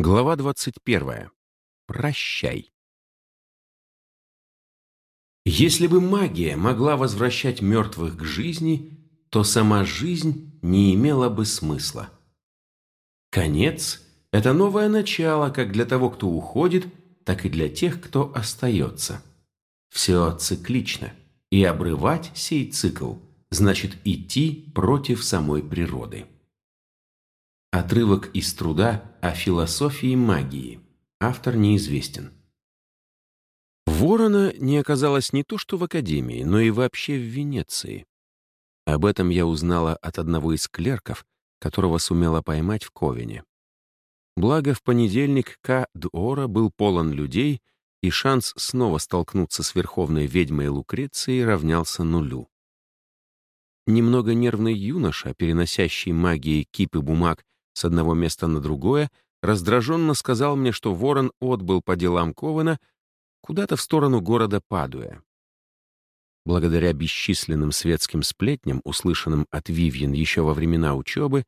Глава 21. Прощай. Если бы магия могла возвращать мертвых к жизни, то сама жизнь не имела бы смысла. Конец – это новое начало как для того, кто уходит, так и для тех, кто остается. Все циклично, и обрывать сей цикл значит идти против самой природы. Отрывок из труда о философии магии. Автор неизвестен. Ворона не оказалось не то что в Академии, но и вообще в Венеции. Об этом я узнала от одного из клерков, которого сумела поймать в Ковине. Благо, в понедельник К. Дуора был полон людей, и шанс снова столкнуться с верховной ведьмой Лукрецией равнялся нулю. Немного нервный юноша, переносящий магией кипы бумаг с одного места на другое, раздраженно сказал мне, что Ворон отбыл по делам Кована куда-то в сторону города Падуя. Благодаря бесчисленным светским сплетням, услышанным от Вивьен еще во времена учебы,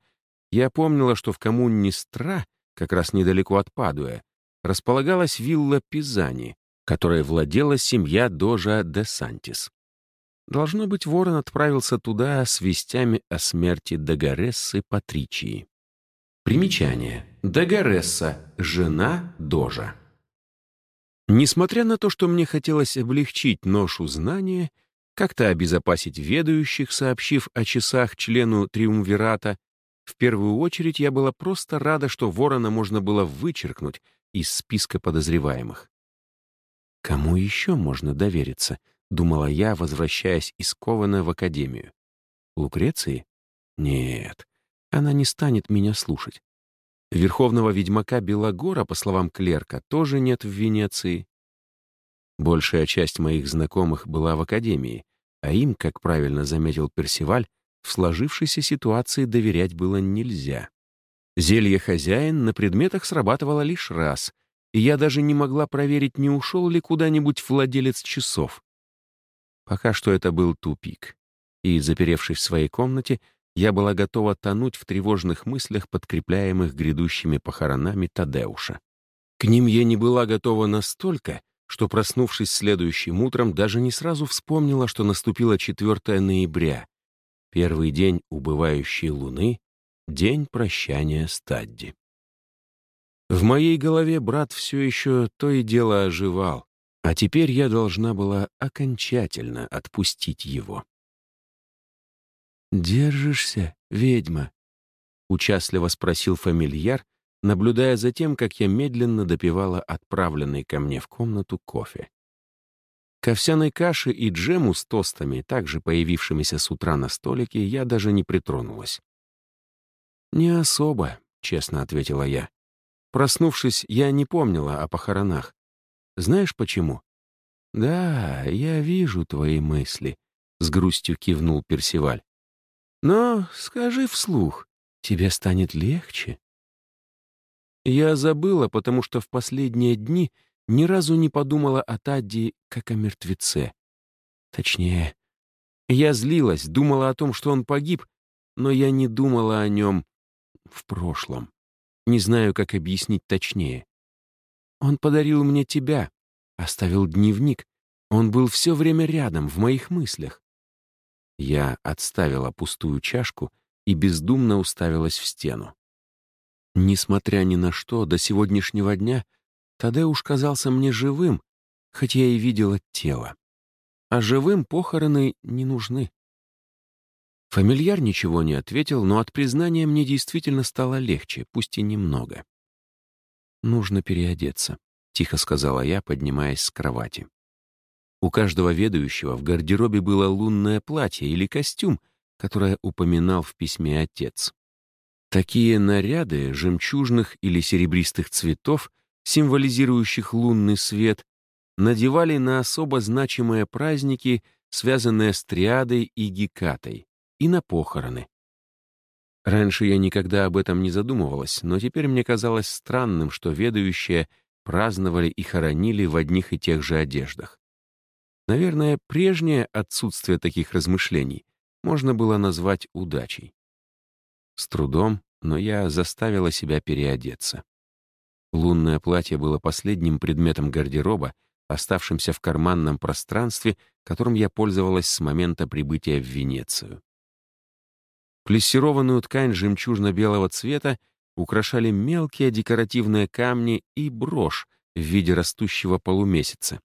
я помнила, что в коммуне Стра, как раз недалеко от Падуя, располагалась вилла Пизани, которой владела семья Дожа де Сантис. Должно быть, Ворон отправился туда с вестями о смерти Дагарессы Патричии. Примечание. Дагаресса, жена Дожа. Несмотря на то, что мне хотелось облегчить ношу знания, как-то обезопасить ведающих, сообщив о часах члену Триумвирата, в первую очередь я была просто рада, что ворона можно было вычеркнуть из списка подозреваемых. «Кому еще можно довериться?» — думала я, возвращаясь из Кована в Академию. «Лукреции? Нет, она не станет меня слушать. Верховного ведьмака Белогора, по словам клерка, тоже нет в Венеции. Большая часть моих знакомых была в академии, а им, как правильно заметил Персиваль, в сложившейся ситуации доверять было нельзя. Зелье «Хозяин» на предметах срабатывало лишь раз, и я даже не могла проверить, не ушел ли куда-нибудь владелец часов. Пока что это был тупик. И, заперевшись в своей комнате, я была готова тонуть в тревожных мыслях, подкрепляемых грядущими похоронами Тадеуша. К ним я не была готова настолько, что, проснувшись следующим утром, даже не сразу вспомнила, что наступило 4 ноября, первый день убывающей луны, день прощания с Тадди. В моей голове брат все еще то и дело оживал, а теперь я должна была окончательно отпустить его. «Держишься, ведьма?» — участливо спросил фамильяр, наблюдая за тем, как я медленно допивала отправленный ко мне в комнату кофе. К овсяной каше и джему с тостами, также появившимися с утра на столике, я даже не притронулась. «Не особо», — честно ответила я. Проснувшись, я не помнила о похоронах. Знаешь почему? «Да, я вижу твои мысли», — с грустью кивнул Персиваль. Но скажи вслух, тебе станет легче. Я забыла, потому что в последние дни ни разу не подумала о Тадди как о мертвеце. Точнее, я злилась, думала о том, что он погиб, но я не думала о нем в прошлом. Не знаю, как объяснить точнее. Он подарил мне тебя, оставил дневник. Он был все время рядом, в моих мыслях. Я отставила пустую чашку и бездумно уставилась в стену. Несмотря ни на что, до сегодняшнего дня Тадеуш казался мне живым, хоть я и видела тело. А живым похороны не нужны. Фамильяр ничего не ответил, но от признания мне действительно стало легче, пусть и немного. «Нужно переодеться», — тихо сказала я, поднимаясь с кровати. У каждого ведающего в гардеробе было лунное платье или костюм, которое упоминал в письме отец. Такие наряды жемчужных или серебристых цветов, символизирующих лунный свет, надевали на особо значимые праздники, связанные с триадой и гекатой, и на похороны. Раньше я никогда об этом не задумывалась, но теперь мне казалось странным, что ведающие праздновали и хоронили в одних и тех же одеждах. Наверное, прежнее отсутствие таких размышлений можно было назвать удачей. С трудом, но я заставила себя переодеться. Лунное платье было последним предметом гардероба, оставшимся в карманном пространстве, которым я пользовалась с момента прибытия в Венецию. Плессированную ткань жемчужно-белого цвета украшали мелкие декоративные камни и брошь в виде растущего полумесяца.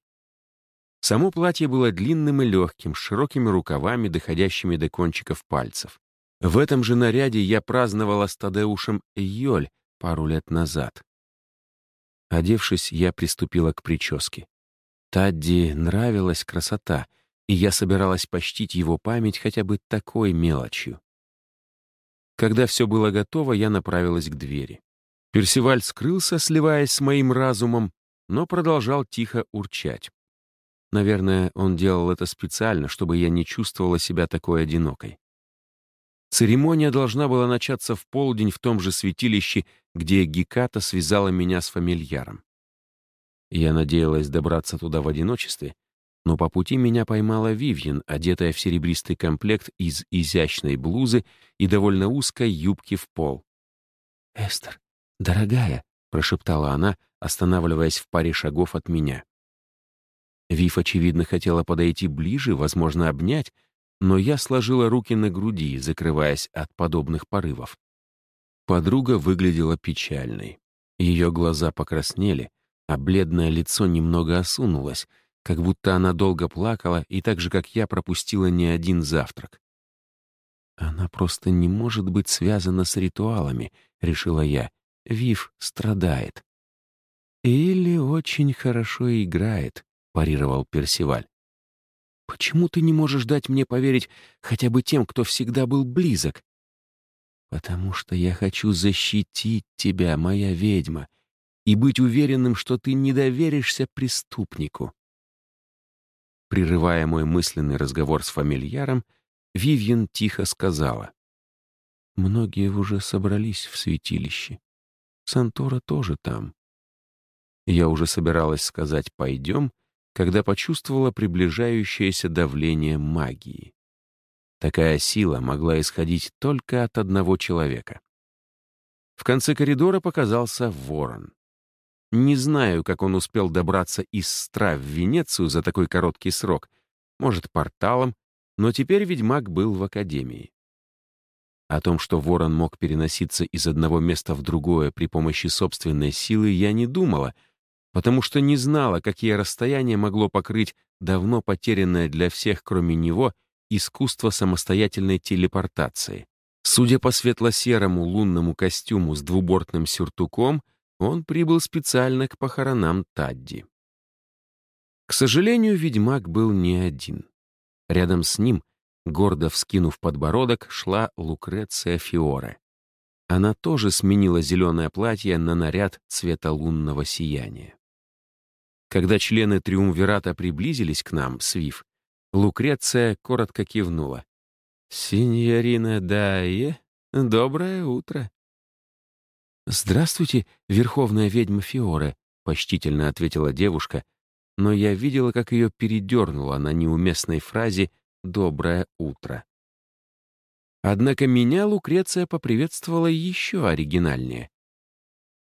Само платье было длинным и легким, с широкими рукавами, доходящими до кончиков пальцев. В этом же наряде я праздновала с Тадеушем Йоль пару лет назад. Одевшись, я приступила к прическе. Тадди нравилась красота, и я собиралась почтить его память хотя бы такой мелочью. Когда все было готово, я направилась к двери. Персиваль скрылся, сливаясь с моим разумом, но продолжал тихо урчать. Наверное, он делал это специально, чтобы я не чувствовала себя такой одинокой. Церемония должна была начаться в полдень в том же святилище, где Геката связала меня с фамильяром. Я надеялась добраться туда в одиночестве, но по пути меня поймала Вивьен, одетая в серебристый комплект из изящной блузы и довольно узкой юбки в пол. «Эстер, дорогая», — прошептала она, останавливаясь в паре шагов от меня. Вив, очевидно, хотела подойти ближе, возможно, обнять, но я сложила руки на груди, закрываясь от подобных порывов. Подруга выглядела печальной. Ее глаза покраснели, а бледное лицо немного осунулось, как будто она долго плакала и так же, как я, пропустила не один завтрак. «Она просто не может быть связана с ритуалами», — решила я. «Вив страдает». «Или очень хорошо играет», — парировал Персиваль. Почему ты не можешь дать мне поверить хотя бы тем, кто всегда был близок? Потому что я хочу защитить тебя, моя ведьма, и быть уверенным, что ты не доверишься преступнику. Прерывая мой мысленный разговор с фамильяром, Вивьен тихо сказала. Многие уже собрались в святилище. Сантора тоже там. Я уже собиралась сказать «пойдем», когда почувствовала приближающееся давление магии. Такая сила могла исходить только от одного человека. В конце коридора показался ворон. Не знаю, как он успел добраться из Стра в Венецию за такой короткий срок, может, порталом, но теперь ведьмак был в академии. О том, что ворон мог переноситься из одного места в другое при помощи собственной силы, я не думала — потому что не знала, какие расстояния могло покрыть давно потерянное для всех, кроме него, искусство самостоятельной телепортации. Судя по светло-серому лунному костюму с двубортным сюртуком, он прибыл специально к похоронам Тадди. К сожалению, ведьмак был не один. Рядом с ним, гордо вскинув подбородок, шла Лукреция Фиоре. Она тоже сменила зеленое платье на наряд цвета лунного сияния. Когда члены Триумвирата приблизились к нам, Свиф, Лукреция коротко кивнула. «Синьорина Дайе, доброе утро». «Здравствуйте, верховная ведьма Фиоре», — почтительно ответила девушка, но я видела, как ее передернуло на неуместной фразе «доброе утро». Однако меня Лукреция поприветствовала еще оригинальнее.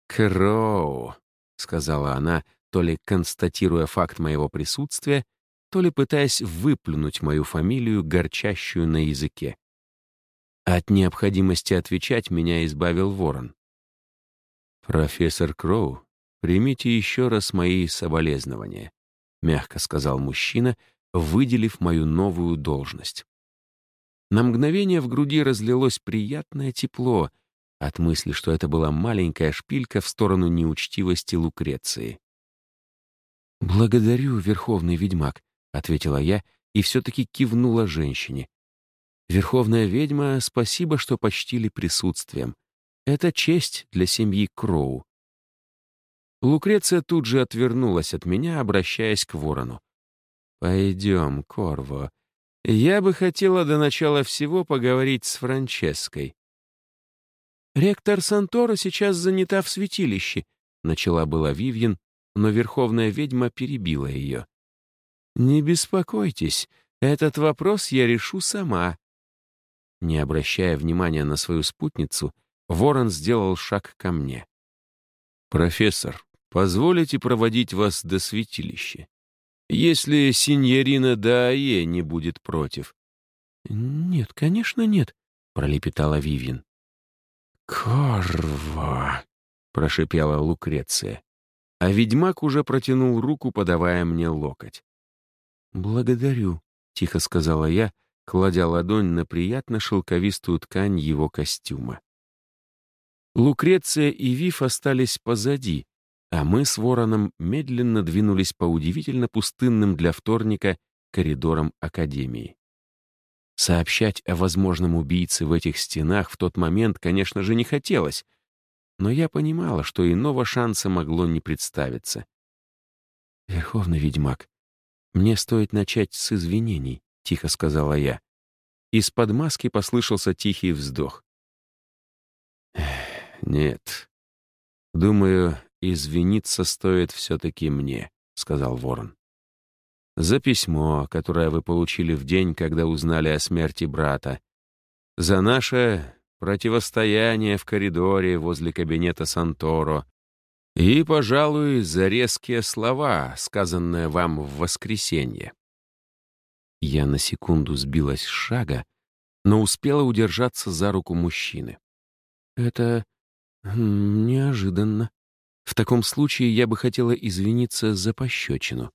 «Кроу», — сказала она, то ли констатируя факт моего присутствия, то ли пытаясь выплюнуть мою фамилию, горчащую на языке. От необходимости отвечать меня избавил ворон. «Профессор Кроу, примите еще раз мои соболезнования», — мягко сказал мужчина, выделив мою новую должность. На мгновение в груди разлилось приятное тепло от мысли, что это была маленькая шпилька в сторону неучтивости Лукреции. «Благодарю, верховный ведьмак», — ответила я и все-таки кивнула женщине. «Верховная ведьма, спасибо, что почтили присутствием. Это честь для семьи Кроу». Лукреция тут же отвернулась от меня, обращаясь к ворону. «Пойдем, Корво. Я бы хотела до начала всего поговорить с Франческой». «Ректор Сантора сейчас занята в святилище», — начала была Вивьен, но верховная ведьма перебила ее. «Не беспокойтесь, этот вопрос я решу сама». Не обращая внимания на свою спутницу, ворон сделал шаг ко мне. «Профессор, позволите проводить вас до святилища? Если синьорина Даае не будет против». «Нет, конечно, нет», — пролепетала Вивин. «Корва!» — прошипела Лукреция. А ведьмак уже протянул руку, подавая мне локоть. «Благодарю», — тихо сказала я, кладя ладонь на приятно шелковистую ткань его костюма. Лукреция и Вив остались позади, а мы с Вороном медленно двинулись по удивительно пустынным для вторника коридорам Академии. Сообщать о возможном убийце в этих стенах в тот момент, конечно же, не хотелось, но я понимала, что иного шанса могло не представиться. «Верховный ведьмак, мне стоит начать с извинений», — тихо сказала я. Из-под маски послышался тихий вздох. «Нет. Думаю, извиниться стоит все-таки мне», — сказал Ворон за письмо, которое вы получили в день, когда узнали о смерти брата, за наше противостояние в коридоре возле кабинета Санторо и, пожалуй, за резкие слова, сказанные вам в воскресенье. Я на секунду сбилась с шага, но успела удержаться за руку мужчины. Это неожиданно. В таком случае я бы хотела извиниться за пощечину.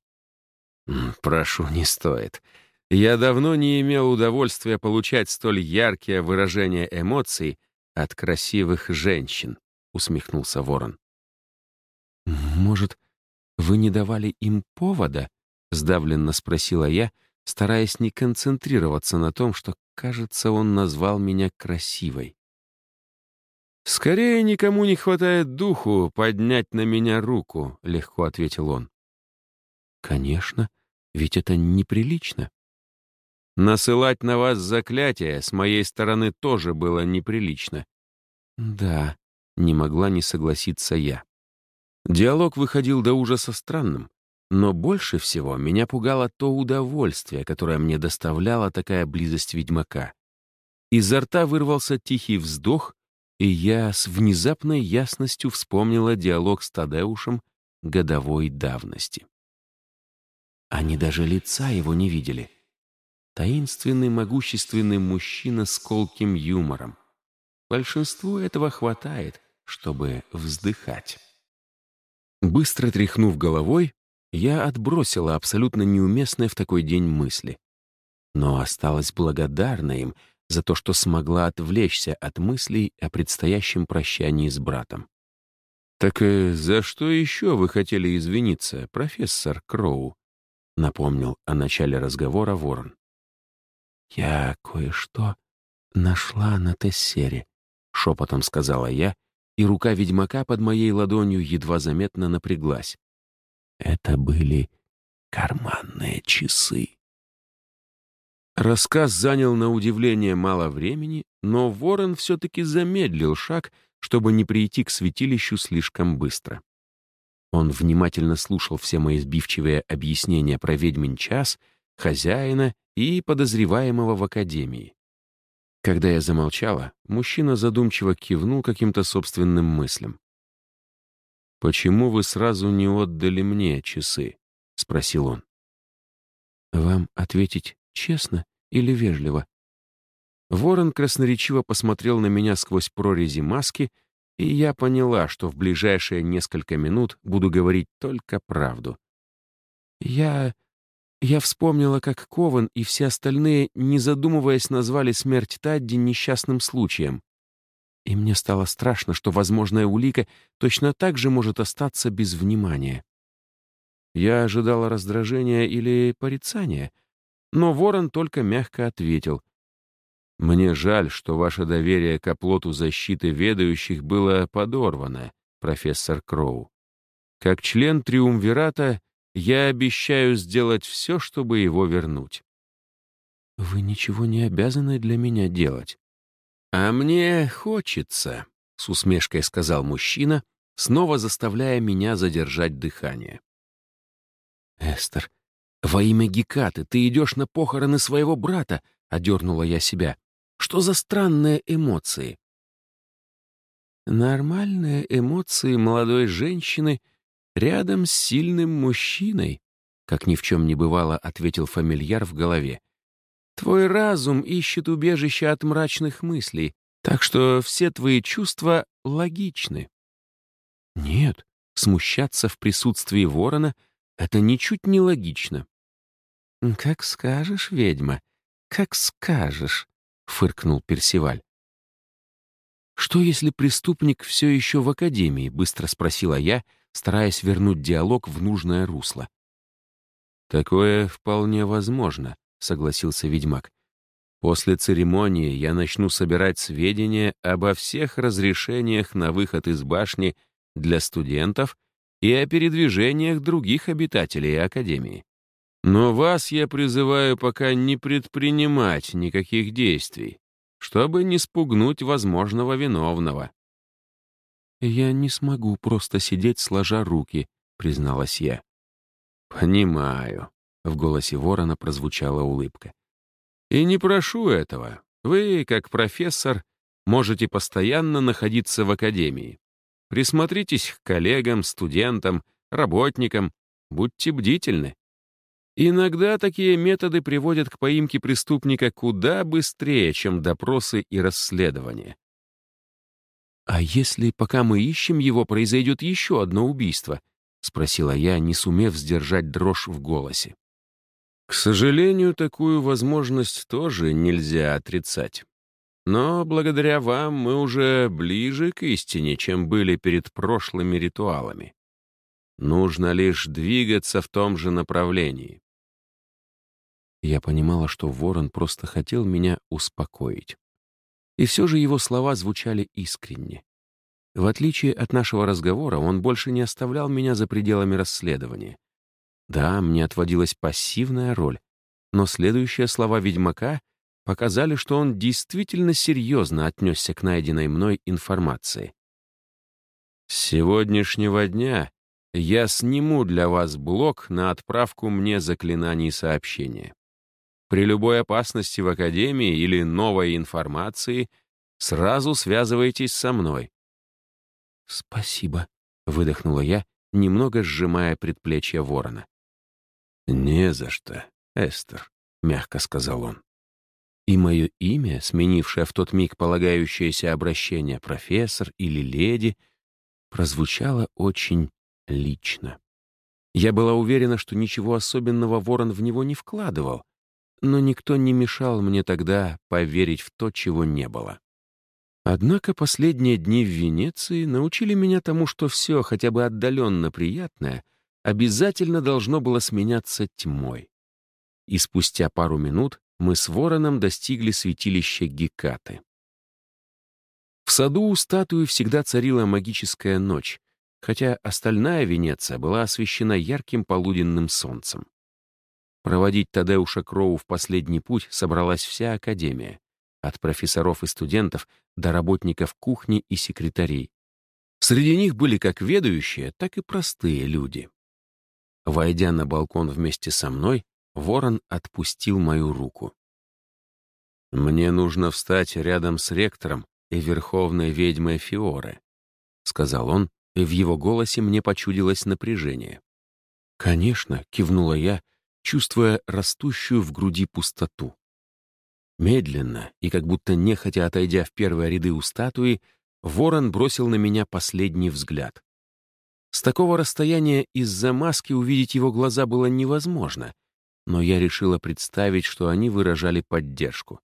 «Прошу, не стоит. Я давно не имел удовольствия получать столь яркие выражения эмоций от красивых женщин», — усмехнулся Ворон. «Может, вы не давали им повода?» — сдавленно спросила я, стараясь не концентрироваться на том, что, кажется, он назвал меня красивой. «Скорее никому не хватает духу поднять на меня руку», — легко ответил он. Конечно, ведь это неприлично. Насылать на вас заклятие с моей стороны тоже было неприлично. Да, не могла не согласиться я. Диалог выходил до ужаса странным, но больше всего меня пугало то удовольствие, которое мне доставляла такая близость ведьмака. Изо рта вырвался тихий вздох, и я с внезапной ясностью вспомнила диалог с Тадеушем годовой давности. Они даже лица его не видели. Таинственный, могущественный мужчина с колким юмором. Большинству этого хватает, чтобы вздыхать. Быстро тряхнув головой, я отбросила абсолютно неуместные в такой день мысли. Но осталась благодарна им за то, что смогла отвлечься от мыслей о предстоящем прощании с братом. «Так э, за что еще вы хотели извиниться, профессор Кроу?» — напомнил о начале разговора Ворон. «Я кое-что нашла на Тессере», — шепотом сказала я, и рука ведьмака под моей ладонью едва заметно напряглась. Это были карманные часы. Рассказ занял на удивление мало времени, но Ворон все-таки замедлил шаг, чтобы не прийти к святилищу слишком быстро. Он внимательно слушал все мои сбивчивые объяснения про ведьмин час, хозяина и подозреваемого в академии. Когда я замолчала, мужчина задумчиво кивнул каким-то собственным мыслям. «Почему вы сразу не отдали мне часы?» — спросил он. «Вам ответить честно или вежливо?» Ворон красноречиво посмотрел на меня сквозь прорези маски и я поняла, что в ближайшие несколько минут буду говорить только правду. Я... я вспомнила, как Кован и все остальные, не задумываясь, назвали смерть Тадди несчастным случаем. И мне стало страшно, что возможная улика точно так же может остаться без внимания. Я ожидала раздражения или порицания, но ворон только мягко ответил — мне жаль, что ваше доверие к оплоту защиты ведающих было подорвано, профессор Кроу. Как член Триумвирата я обещаю сделать все, чтобы его вернуть. Вы ничего не обязаны для меня делать. А мне хочется, — с усмешкой сказал мужчина, снова заставляя меня задержать дыхание. «Эстер, во имя Гекаты ты идешь на похороны своего брата», — одернула я себя. Что за странные эмоции? Нормальные эмоции молодой женщины рядом с сильным мужчиной, как ни в чем не бывало, ответил фамильяр в голове. Твой разум ищет убежище от мрачных мыслей, так что все твои чувства логичны. Нет, смущаться в присутствии ворона — это ничуть не логично. «Как скажешь, ведьма, как скажешь», — фыркнул Персиваль. «Что, если преступник все еще в академии?» — быстро спросила я, стараясь вернуть диалог в нужное русло. «Такое вполне возможно», — согласился ведьмак. «После церемонии я начну собирать сведения обо всех разрешениях на выход из башни для студентов и о передвижениях других обитателей Академии. Но вас я призываю пока не предпринимать никаких действий, чтобы не спугнуть возможного виновного. «Я не смогу просто сидеть сложа руки», — призналась я. «Понимаю», — в голосе ворона прозвучала улыбка. «И не прошу этого. Вы, как профессор, можете постоянно находиться в академии. Присмотритесь к коллегам, студентам, работникам, будьте бдительны. Иногда такие методы приводят к поимке преступника куда быстрее, чем допросы и расследования. «А если, пока мы ищем его, произойдет еще одно убийство?» — спросила я, не сумев сдержать дрожь в голосе. «К сожалению, такую возможность тоже нельзя отрицать. Но благодаря вам мы уже ближе к истине, чем были перед прошлыми ритуалами. Нужно лишь двигаться в том же направлении. Я понимала, что Ворон просто хотел меня успокоить. И все же его слова звучали искренне. В отличие от нашего разговора, он больше не оставлял меня за пределами расследования. Да, мне отводилась пассивная роль, но следующие слова ведьмака показали, что он действительно серьезно отнесся к найденной мной информации. «С сегодняшнего дня я сниму для вас блок на отправку мне заклинаний сообщения. При любой опасности в Академии или новой информации сразу связывайтесь со мной». «Спасибо», — выдохнула я, немного сжимая предплечье ворона. «Не за что, Эстер», — мягко сказал он. И мое имя, сменившее в тот миг полагающееся обращение профессор или леди, прозвучало очень лично. Я была уверена, что ничего особенного ворон в него не вкладывал, но никто не мешал мне тогда поверить в то, чего не было. Однако последние дни в Венеции научили меня тому, что все, хотя бы отдаленно приятное, обязательно должно было сменяться тьмой. И спустя пару минут мы с вороном достигли святилища Гекаты. В саду у статуи всегда царила магическая ночь, хотя остальная Венеция была освещена ярким полуденным солнцем. Проводить Тадеуша Кроу в последний путь собралась вся Академия, от профессоров и студентов до работников кухни и секретарей. Среди них были как ведающие, так и простые люди. Войдя на балкон вместе со мной, Ворон отпустил мою руку. «Мне нужно встать рядом с ректором и верховной ведьмой Фиоре», — сказал он, и в его голосе мне почудилось напряжение. «Конечно», — кивнула я, чувствуя растущую в груди пустоту. Медленно и как будто нехотя отойдя в первые ряды у статуи, ворон бросил на меня последний взгляд. С такого расстояния из-за маски увидеть его глаза было невозможно, но я решила представить, что они выражали поддержку.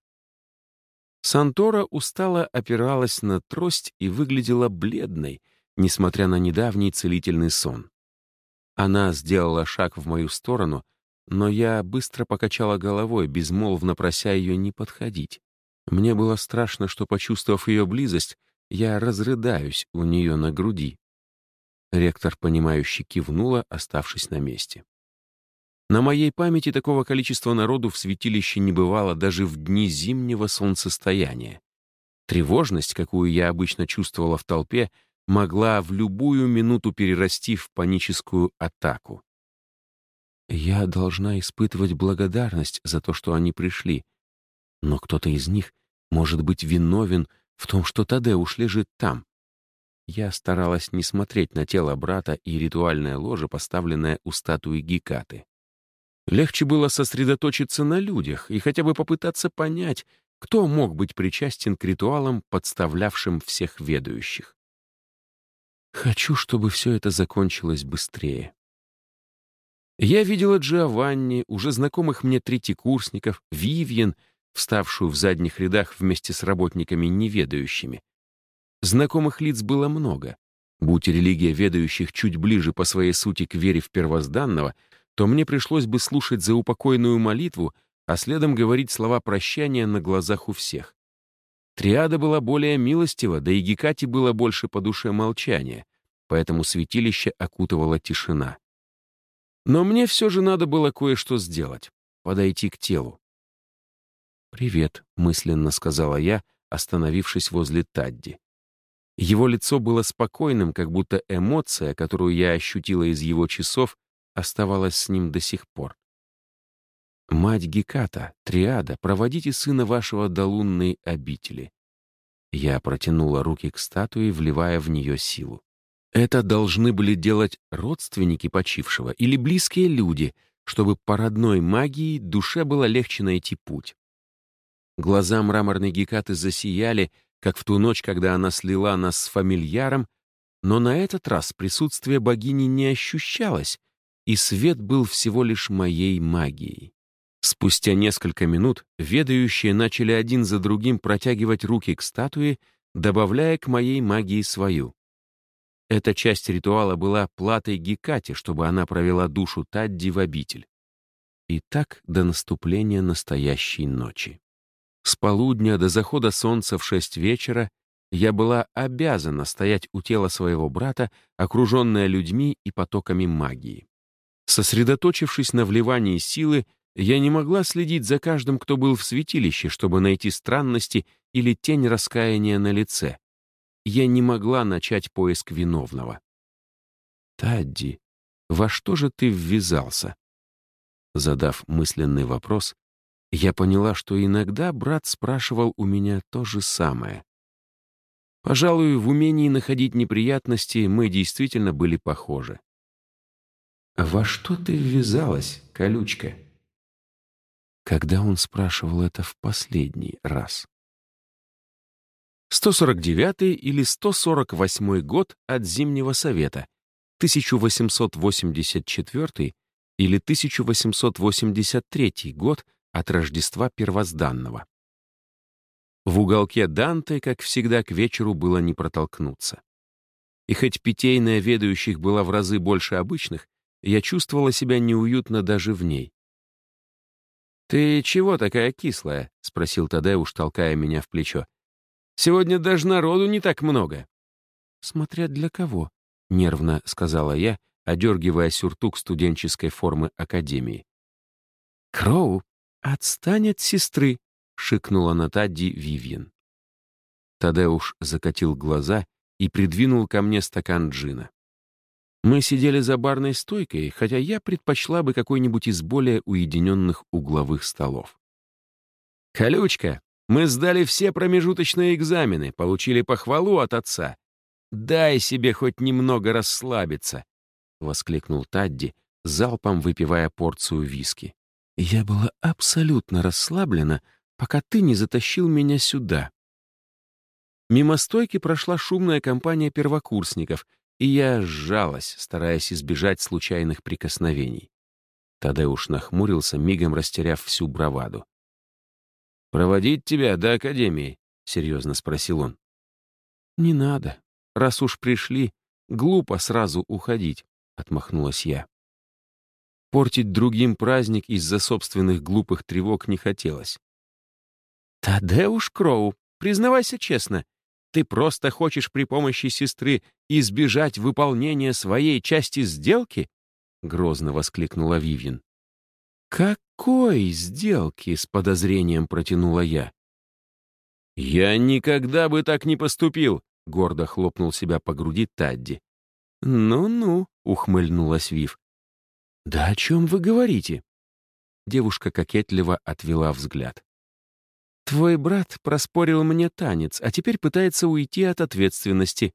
Сантора устало опиралась на трость и выглядела бледной, несмотря на недавний целительный сон. Она сделала шаг в мою сторону — но я быстро покачала головой, безмолвно прося ее не подходить. Мне было страшно, что, почувствовав ее близость, я разрыдаюсь у нее на груди. Ректор, понимающе кивнула, оставшись на месте. На моей памяти такого количества народу в святилище не бывало даже в дни зимнего солнцестояния. Тревожность, какую я обычно чувствовала в толпе, могла в любую минуту перерасти в паническую атаку. Я должна испытывать благодарность за то, что они пришли. Но кто-то из них может быть виновен в том, что Тадеуш лежит там. Я старалась не смотреть на тело брата и ритуальное ложе, поставленное у статуи Гекаты. Легче было сосредоточиться на людях и хотя бы попытаться понять, кто мог быть причастен к ритуалам, подставлявшим всех ведающих. Хочу, чтобы все это закончилось быстрее. Я видела Джованни, уже знакомых мне третьекурсников, Вивьен, вставшую в задних рядах вместе с работниками неведающими. Знакомых лиц было много. Будь религия ведающих чуть ближе по своей сути к вере в первозданного, то мне пришлось бы слушать заупокойную молитву, а следом говорить слова прощания на глазах у всех. Триада была более милостива, да и Гекате было больше по душе молчания, поэтому святилище окутывала тишина. Но мне все же надо было кое-что сделать — подойти к телу. «Привет», — мысленно сказала я, остановившись возле Тадди. Его лицо было спокойным, как будто эмоция, которую я ощутила из его часов, оставалась с ним до сих пор. «Мать Геката, Триада, проводите сына вашего до лунной обители». Я протянула руки к статуе, вливая в нее силу. Это должны были делать родственники почившего или близкие люди, чтобы по родной магии душе было легче найти путь. Глаза мраморной Гекаты засияли, как в ту ночь, когда она слила нас с фамильяром, но на этот раз присутствие богини не ощущалось, и свет был всего лишь моей магией. Спустя несколько минут ведающие начали один за другим протягивать руки к статуе, добавляя к моей магии свою. Эта часть ритуала была платой Гекате, чтобы она провела душу Тадди в обитель. И так до наступления настоящей ночи. С полудня до захода солнца в шесть вечера я была обязана стоять у тела своего брата, окруженная людьми и потоками магии. Сосредоточившись на вливании силы, я не могла следить за каждым, кто был в святилище, чтобы найти странности или тень раскаяния на лице. Я не могла начать поиск виновного. «Тадди, во что же ты ввязался?» Задав мысленный вопрос, я поняла, что иногда брат спрашивал у меня то же самое. Пожалуй, в умении находить неприятности мы действительно были похожи. «Во что ты ввязалась, колючка?» Когда он спрашивал это в последний раз? 149 или 148 год от Зимнего Совета, 1884 или 1883 год от Рождества Первозданного. В уголке Данте, как всегда, к вечеру было не протолкнуться. И хоть питейная ведающих была в разы больше обычных, я чувствовала себя неуютно даже в ней. «Ты чего такая кислая?» — спросил Тадеуш, толкая меня в плечо. «Сегодня даже народу не так много». «Смотря для кого», — нервно сказала я, одергивая сюртук студенческой формы Академии. «Кроу, отстань от сестры», — шикнула на Тадди Вивьен. Тадеуш закатил глаза и придвинул ко мне стакан джина. Мы сидели за барной стойкой, хотя я предпочла бы какой-нибудь из более уединенных угловых столов. «Колючка, мы сдали все промежуточные экзамены, получили похвалу от отца. Дай себе хоть немного расслабиться», — воскликнул Тадди, залпом выпивая порцию виски. «Я была абсолютно расслаблена, пока ты не затащил меня сюда». Мимо стойки прошла шумная компания первокурсников — и я сжалась, стараясь избежать случайных прикосновений. Тадеуш нахмурился, мигом растеряв всю браваду. «Проводить тебя до Академии?» — серьезно спросил он. «Не надо. Раз уж пришли, глупо сразу уходить», — отмахнулась я. Портить другим праздник из-за собственных глупых тревог не хотелось. «Тадеуш Кроу, признавайся честно, ты просто хочешь при помощи сестры избежать выполнения своей части сделки?» — грозно воскликнула Вивьен. «Какой сделки?» — с подозрением протянула я. «Я никогда бы так не поступил!» — гордо хлопнул себя по груди Тадди. «Ну-ну», — ухмыльнулась Вив. «Да о чем вы говорите?» Девушка кокетливо отвела взгляд. Твой брат проспорил мне танец, а теперь пытается уйти от ответственности.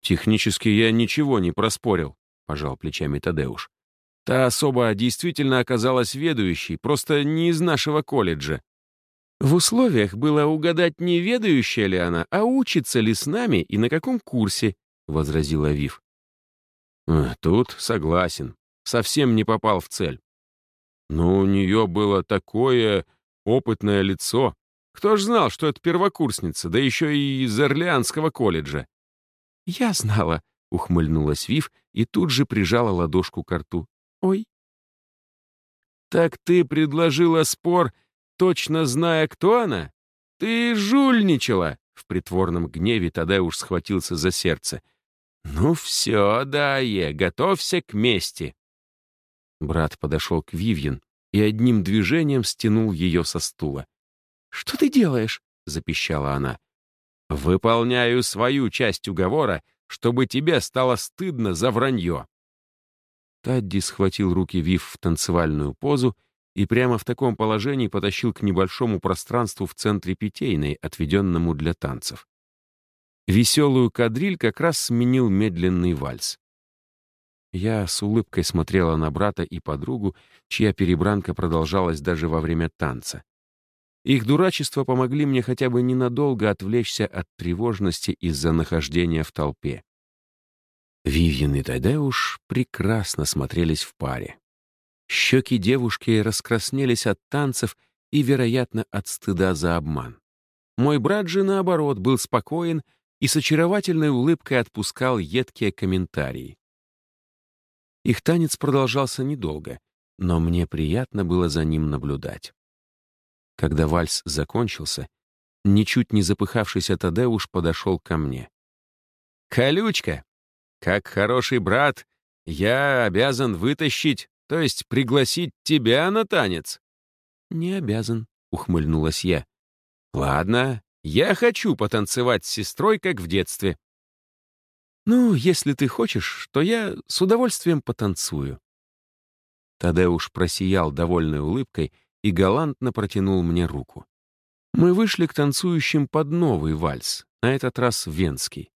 «Технически я ничего не проспорил», — пожал плечами Тадеуш. «Та особа действительно оказалась ведущей, просто не из нашего колледжа. В условиях было угадать, не ведающая ли она, а учится ли с нами и на каком курсе», — возразила Вив. «Э, «Тут согласен. Совсем не попал в цель. Но у нее было такое опытное лицо. Кто ж знал, что это первокурсница, да еще и из Орлеанского колледжа?» «Я знала», — ухмыльнулась Вив и тут же прижала ладошку к рту. «Ой». «Так ты предложила спор, точно зная, кто она? Ты жульничала!» В притворном гневе Тадеуш схватился за сердце. «Ну все, Дае, готовься к мести!» Брат подошел к Вивьен и одним движением стянул ее со стула. «Что ты делаешь?» — запищала она. «Выполняю свою часть уговора, чтобы тебе стало стыдно за вранье». Тадди схватил руки Вив в танцевальную позу и прямо в таком положении потащил к небольшому пространству в центре питейной, отведенному для танцев. Веселую кадриль как раз сменил медленный вальс. Я с улыбкой смотрела на брата и подругу, чья перебранка продолжалась даже во время танца. Их дурачества помогли мне хотя бы ненадолго отвлечься от тревожности из-за нахождения в толпе. Вивьен и Тадеуш прекрасно смотрелись в паре. Щеки девушки раскраснелись от танцев и, вероятно, от стыда за обман. Мой брат же, наоборот, был спокоен и с очаровательной улыбкой отпускал едкие комментарии. Их танец продолжался недолго, но мне приятно было за ним наблюдать. Когда вальс закончился, ничуть не запыхавшийся Тадеуш подошел ко мне. «Колючка, как хороший брат, я обязан вытащить то есть пригласить тебя на танец?» «Не обязан», — ухмыльнулась я. «Ладно, я хочу потанцевать с сестрой, как в детстве». «Ну, если ты хочешь, то я с удовольствием потанцую». Тадеуш просиял довольной улыбкой и галантно протянул мне руку. Мы вышли к танцующим под новый вальс, на этот раз венский.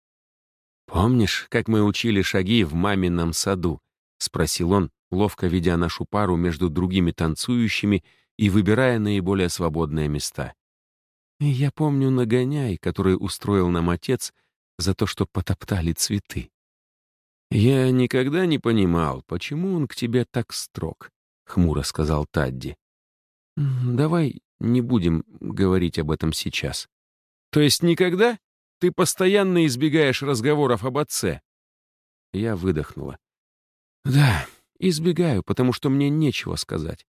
«Помнишь, как мы учили шаги в мамином саду?» — спросил он, ловко ведя нашу пару между другими танцующими и выбирая наиболее свободные места. я помню нагоняй, который устроил нам отец за то, что потоптали цветы. «Я никогда не понимал, почему он к тебе так строг», — хмуро сказал Тадди. «Давай не будем говорить об этом сейчас». «То есть никогда? Ты постоянно избегаешь разговоров об отце?» Я выдохнула. «Да, Избегаю, потому что мне нечего сказать.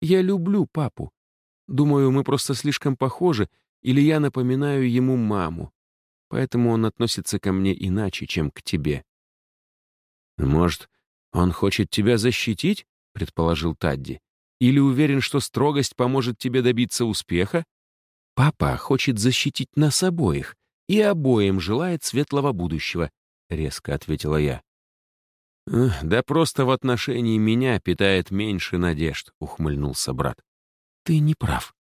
Я люблю папу. Думаю, мы просто слишком похожи, или я напоминаю ему маму. Поэтому он относится ко мне иначе, чем к тебе. Может, он хочет тебя защитить? предположил Тадди. Или уверен, что строгость поможет тебе добиться успеха? Папа хочет защитить нас обоих и обоим желает светлого будущего, резко ответила я. «Да просто в отношении меня питает меньше надежд», — ухмыльнулся брат. «Ты не прав».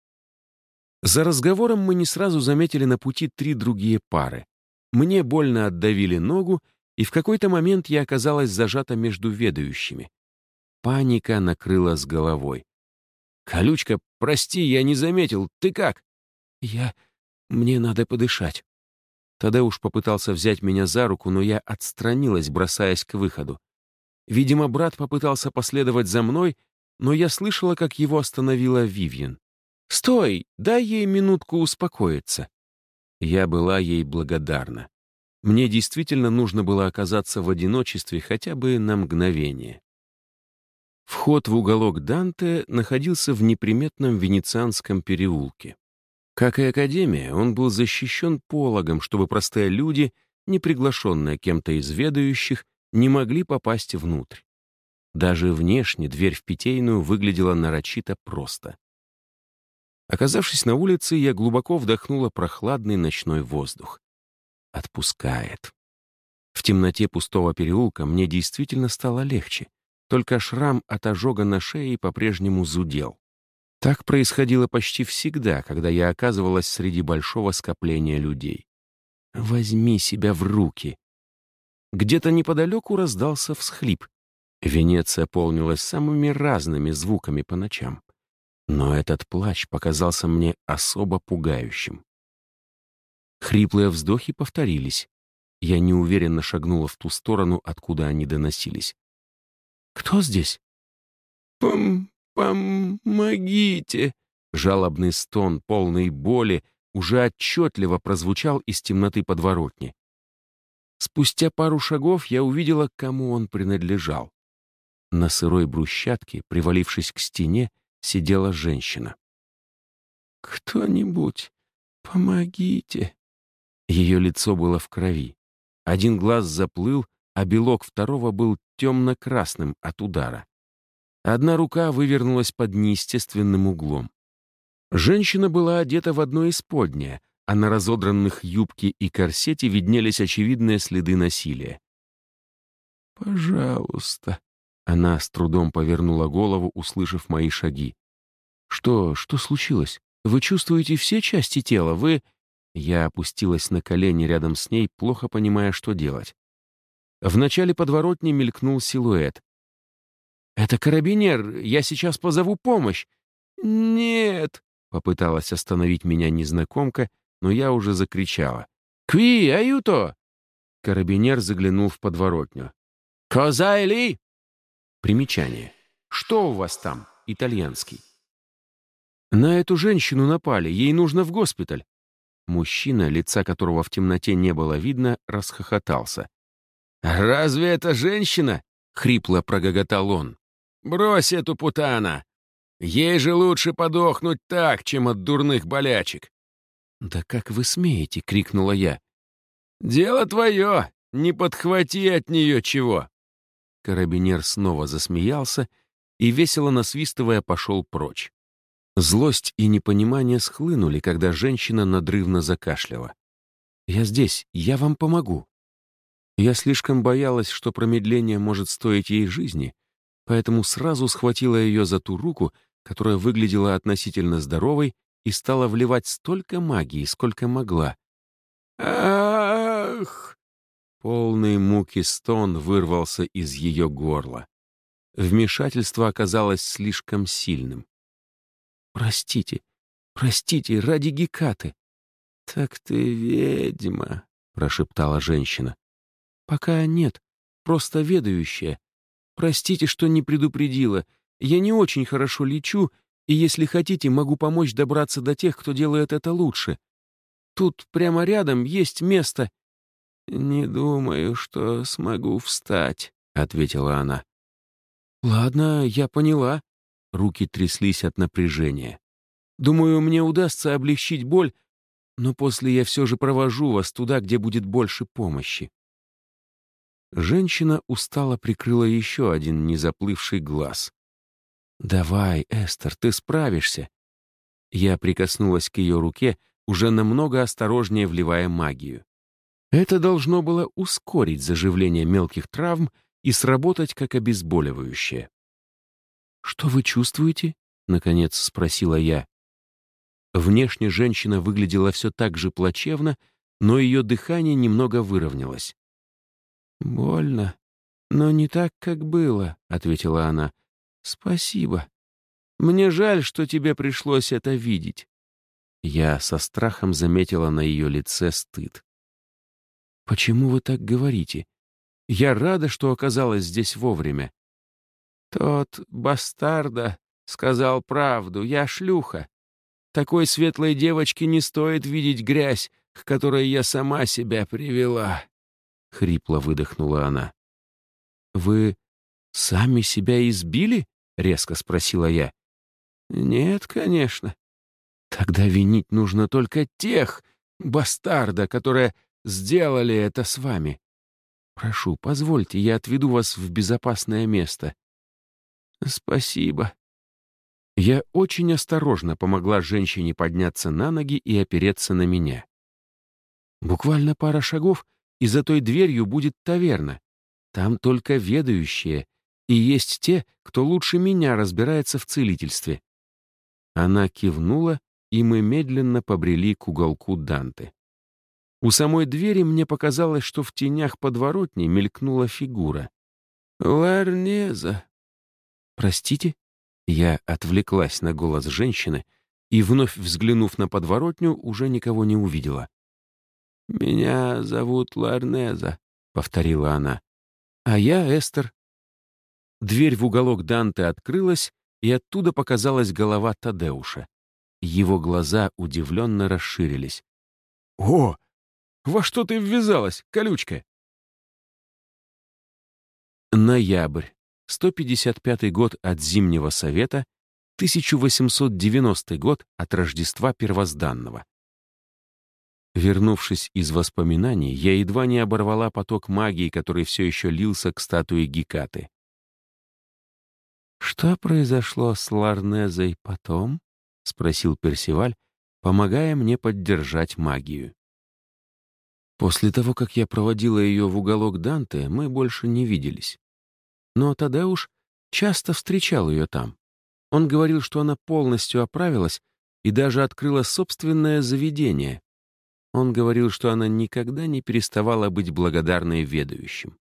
За разговором мы не сразу заметили на пути три другие пары. Мне больно отдавили ногу, и в какой-то момент я оказалась зажата между ведающими. Паника накрыла с головой. «Колючка, прости, я не заметил. Ты как?» «Я... Мне надо подышать». Тадеуш попытался взять меня за руку, но я отстранилась, бросаясь к выходу. Видимо, брат попытался последовать за мной, но я слышала, как его остановила Вивьен. «Стой! Дай ей минутку успокоиться!» Я была ей благодарна. Мне действительно нужно было оказаться в одиночестве хотя бы на мгновение. Вход в уголок Данте находился в неприметном венецианском переулке. Как и Академия, он был защищен пологом, чтобы простые люди, не приглашенные кем-то из ведающих, не могли попасть внутрь. Даже внешне дверь в питейную выглядела нарочито просто. Оказавшись на улице, я глубоко вдохнула прохладный ночной воздух. Отпускает. В темноте пустого переулка мне действительно стало легче, только шрам от ожога на шее по-прежнему зудел. Так происходило почти всегда, когда я оказывалась среди большого скопления людей. «Возьми себя в руки», Где-то неподалеку раздался всхлип. Венеция полнилась самыми разными звуками по ночам. Но этот плач показался мне особо пугающим. Хриплые вздохи повторились. Я неуверенно шагнула в ту сторону, откуда они доносились. «Кто здесь?» «Пом... помогите!» Жалобный стон, полный боли, уже отчетливо прозвучал из темноты подворотни. Спустя пару шагов я увидела, кому он принадлежал. На сырой брусчатке, привалившись к стене, сидела женщина. «Кто-нибудь, помогите!» Ее лицо было в крови. Один глаз заплыл, а белок второго был темно-красным от удара. Одна рука вывернулась под неестественным углом. Женщина была одета в одно из подня, а на разодранных юбке и корсете виднелись очевидные следы насилия. «Пожалуйста», — она с трудом повернула голову, услышав мои шаги. «Что, что случилось? Вы чувствуете все части тела? Вы...» Я опустилась на колени рядом с ней, плохо понимая, что делать. В начале подворотни мелькнул силуэт. «Это карабинер, я сейчас позову помощь!» «Нет!» — попыталась остановить меня незнакомка, но я уже закричала. «Кви, аюто!» Карабинер заглянул в подворотню. «Коза Эли!» Примечание. «Что у вас там?» Итальянский. «На эту женщину напали, ей нужно в госпиталь». Мужчина, лица которого в темноте не было видно, расхохотался. «Разве это женщина?» — хрипло прогоготал он. «Брось эту путана! Ей же лучше подохнуть так, чем от дурных болячек!» «Да как вы смеете?» — крикнула я. «Дело твое! Не подхвати от нее чего!» Карабинер снова засмеялся и, весело насвистывая, пошел прочь. Злость и непонимание схлынули, когда женщина надрывно закашляла. «Я здесь, я вам помогу». Я слишком боялась, что промедление может стоить ей жизни, поэтому сразу схватила ее за ту руку, которая выглядела относительно здоровой, и стала вливать столько магии, сколько могла. «Ах!» Полный муки стон вырвался из ее горла. Вмешательство оказалось слишком сильным. «Простите, простите, ради Гекаты». «Так ты ведьма», — прошептала женщина. «Пока нет, просто ведающая. Простите, что не предупредила. Я не очень хорошо лечу, и если хотите, могу помочь добраться до тех, кто делает это лучше. Тут прямо рядом есть место». «Не думаю, что смогу встать», — ответила она. «Ладно, я поняла. Руки тряслись от напряжения. «Думаю, мне удастся облегчить боль, но после я все же провожу вас туда, где будет больше помощи». Женщина устало прикрыла еще один незаплывший глаз. «Давай, Эстер, ты справишься». Я прикоснулась к ее руке, уже намного осторожнее вливая магию. Это должно было ускорить заживление мелких травм и сработать как обезболивающее. «Что вы чувствуете?» — наконец спросила я. Внешне женщина выглядела все так же плачевно, но ее дыхание немного выровнялось. «Больно, но не так, как было», — ответила она. «Спасибо. Мне жаль, что тебе пришлось это видеть». Я со страхом заметила на ее лице стыд. «Почему вы так говорите? Я рада, что оказалась здесь вовремя. Тот бастарда сказал правду, я шлюха. Такой светлой девочке не стоит видеть грязь, к которой я сама себя привела. Хрипло выдохнула она. Вы сами себя избили? Резко спросила я. Нет, конечно. Тогда винить нужно только тех, бастарда, которые сделали это с вами. Прошу, позвольте, я отведу вас в безопасное место. «Спасибо». Я очень осторожно помогла женщине подняться на ноги и опереться на меня. Буквально пара шагов, и за той дверью будет таверна. Там только ведающие, и есть те, кто лучше меня разбирается в целительстве. Она кивнула, и мы медленно побрели к уголку Данты. У самой двери мне показалось, что в тенях подворотни мелькнула фигура. «Ларнеза!» «Простите?» Я отвлеклась на голос женщины и, вновь взглянув на подворотню, уже никого не увидела. «Меня зовут Ларнеза», — повторила она. «А я Эстер». Дверь в уголок Данте открылась, и оттуда показалась голова Тадеуша. Его глаза удивленно расширились. «О, во что ты ввязалась, колючка?» Ноябрь. 155 год от Зимнего Совета, 1890 год от Рождества Первозданного. Вернувшись из воспоминаний, я едва не оборвала поток магии, который все еще лился к статуе Гекаты. «Что произошло с Ларнезой потом?» — спросил Персиваль, помогая мне поддержать магию. После того, как я проводила ее в уголок Данте, мы больше не виделись. Но Тадеуш часто встречал ее там. Он говорил, что она полностью оправилась и даже открыла собственное заведение. Он говорил, что она никогда не переставала быть благодарной ведающим.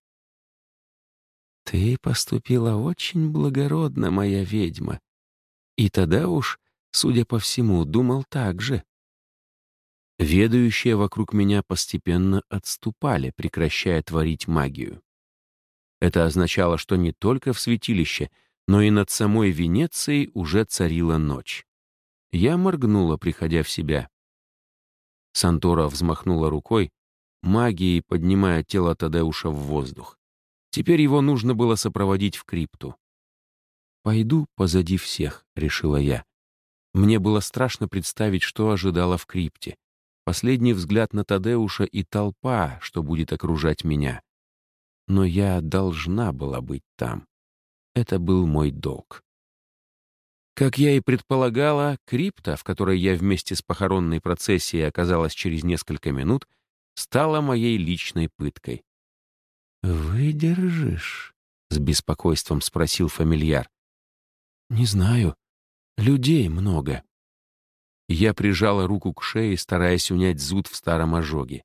«Ты поступила очень благородно, моя ведьма». И тогда уж, судя по всему, думал так же. Ведающие вокруг меня постепенно отступали, прекращая творить магию. Это означало, что не только в святилище, но и над самой Венецией уже царила ночь. Я моргнула, приходя в себя. Сантора взмахнула рукой, магией поднимая тело Тадеуша в воздух. Теперь его нужно было сопроводить в крипту. «Пойду позади всех», — решила я. Мне было страшно представить, что ожидало в крипте. Последний взгляд на Тадеуша и толпа, что будет окружать меня но я должна была быть там. Это был мой долг. Как я и предполагала, крипта, в которой я вместе с похоронной процессией оказалась через несколько минут, стала моей личной пыткой. «Выдержишь?» — с беспокойством спросил фамильяр. «Не знаю. Людей много». Я прижала руку к шее, стараясь унять зуд в старом ожоге.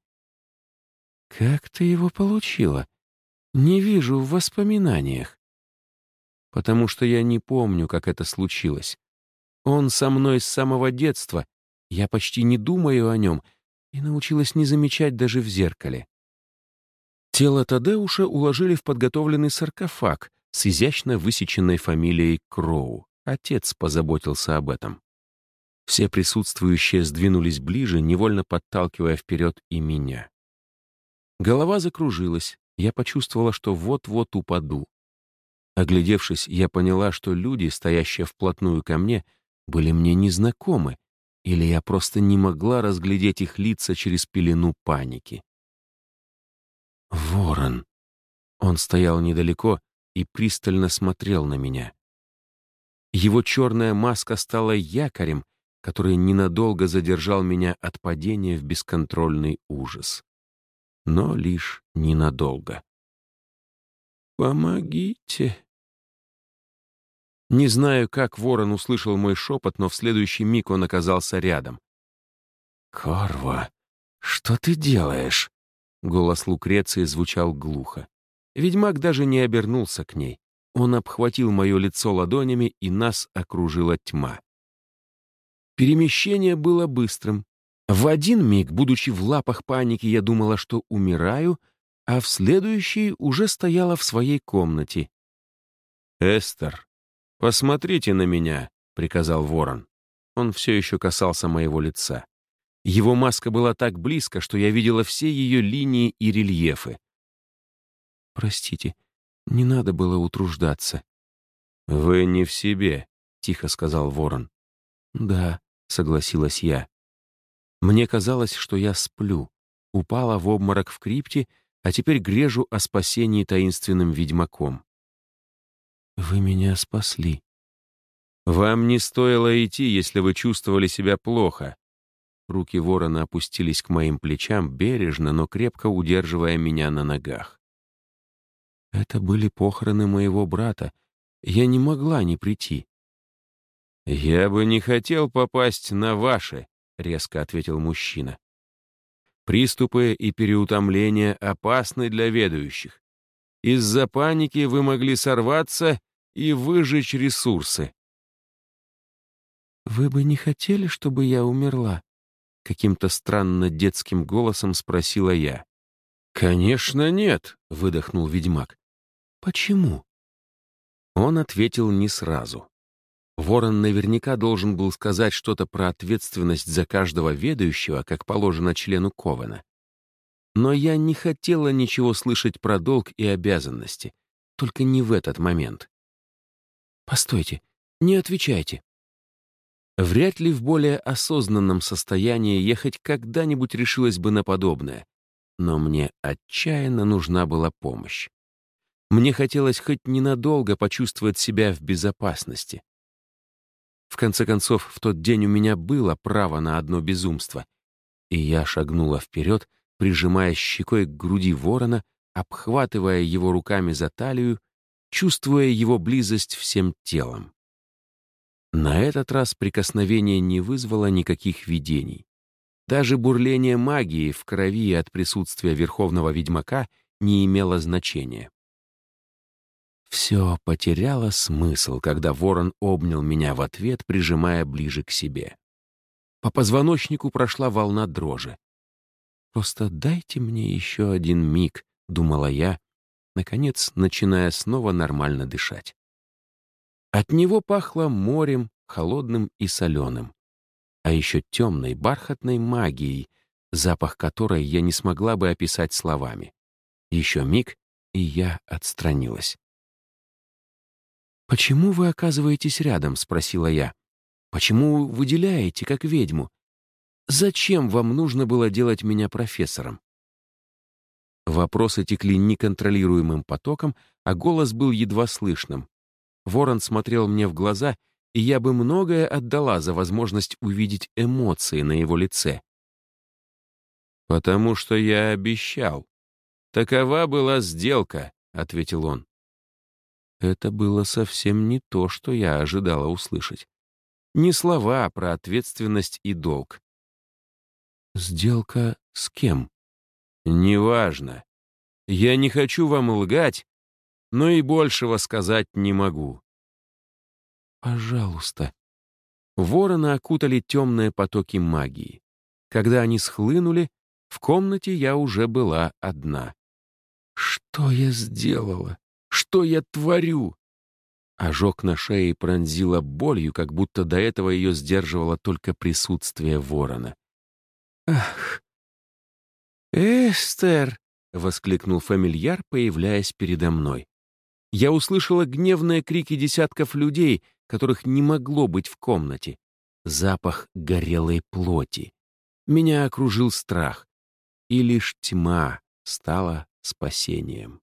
«Как ты его получила?» Не вижу в воспоминаниях. Потому что я не помню, как это случилось. Он со мной с самого детства. Я почти не думаю о нем и научилась не замечать даже в зеркале. Тело Тадеуша уложили в подготовленный саркофаг с изящно высеченной фамилией Кроу. Отец позаботился об этом. Все присутствующие сдвинулись ближе, невольно подталкивая вперед и меня. Голова закружилась, я почувствовала, что вот-вот упаду. Оглядевшись, я поняла, что люди, стоящие вплотную ко мне, были мне незнакомы, или я просто не могла разглядеть их лица через пелену паники. Ворон. Он стоял недалеко и пристально смотрел на меня. Его черная маска стала якорем, который ненадолго задержал меня от падения в бесконтрольный ужас но лишь ненадолго. «Помогите!» Не знаю, как ворон услышал мой шепот, но в следующий миг он оказался рядом. «Корва, что ты делаешь?» Голос Лукреции звучал глухо. Ведьмак даже не обернулся к ней. Он обхватил мое лицо ладонями, и нас окружила тьма. Перемещение было быстрым. В один миг, будучи в лапах паники, я думала, что умираю, а в следующий уже стояла в своей комнате. «Эстер, посмотрите на меня», — приказал ворон. Он все еще касался моего лица. Его маска была так близко, что я видела все ее линии и рельефы. «Простите, не надо было утруждаться». «Вы не в себе», — тихо сказал ворон. «Да», — согласилась я. Мне казалось, что я сплю, упала в обморок в крипте, а теперь грежу о спасении таинственным ведьмаком. «Вы меня спасли». «Вам не стоило идти, если вы чувствовали себя плохо». Руки ворона опустились к моим плечам, бережно, но крепко удерживая меня на ногах. «Это были похороны моего брата. Я не могла не прийти». «Я бы не хотел попасть на ваши», — резко ответил мужчина. Приступы и переутомление опасны для ведущих. Из-за паники вы могли сорваться и выжечь ресурсы. «Вы бы не хотели, чтобы я умерла?» Каким-то странно детским голосом спросила я. «Конечно нет», — выдохнул ведьмак. «Почему?» Он ответил не сразу. Ворон наверняка должен был сказать что-то про ответственность за каждого ведающего, как положено члену Ковена. Но я не хотела ничего слышать про долг и обязанности, только не в этот момент. «Постойте, не отвечайте», Вряд ли в более осознанном состоянии я хоть когда-нибудь решилась бы на подобное. Но мне отчаянно нужна была помощь. Мне хотелось хоть ненадолго почувствовать себя в безопасности. В конце концов, в тот день у меня было право на одно безумство. И я шагнула вперед, прижимая щекой к груди ворона, обхватывая его руками за талию, чувствуя его близость всем телом. На этот раз прикосновение не вызвало никаких видений. Даже бурление магии в крови от присутствия верховного ведьмака не имело значения. Все потеряло смысл, когда ворон обнял меня в ответ, прижимая ближе к себе. По позвоночнику прошла волна дрожи. «Просто дайте мне еще один миг», — думала я, наконец начиная снова нормально дышать. От него пахло морем, холодным и соленым. А еще темной, бархатной магией, запах которой я не смогла бы описать словами. Еще миг, и я отстранилась. «Почему вы оказываетесь рядом?» — спросила я. «Почему выделяете, как ведьму? Зачем вам нужно было делать меня профессором?» Вопросы текли неконтролируемым потоком, а голос был едва слышным. Ворон смотрел мне в глаза, и я бы многое отдала за возможность увидеть эмоции на его лице. «Потому что я обещал. Такова была сделка», — ответил он. Это было совсем не то, что я ожидала услышать. Не слова про ответственность и долг. «Сделка с кем?» «Неважно. Я не хочу вам лгать, но и большего сказать не могу. Пожалуйста. Ворона окутали темные потоки магии. Когда они схлынули, в комнате я уже была одна. Что я сделала? Что я творю? Ожог на шее пронзила болью, как будто до этого ее сдерживало только присутствие ворона. «Ах! Эстер!» — воскликнул фамильяр, появляясь передо мной я услышала гневные крики десятков людей, которых не могло быть в комнате. Запах горелой плоти. Меня окружил страх. И лишь тьма стала спасением.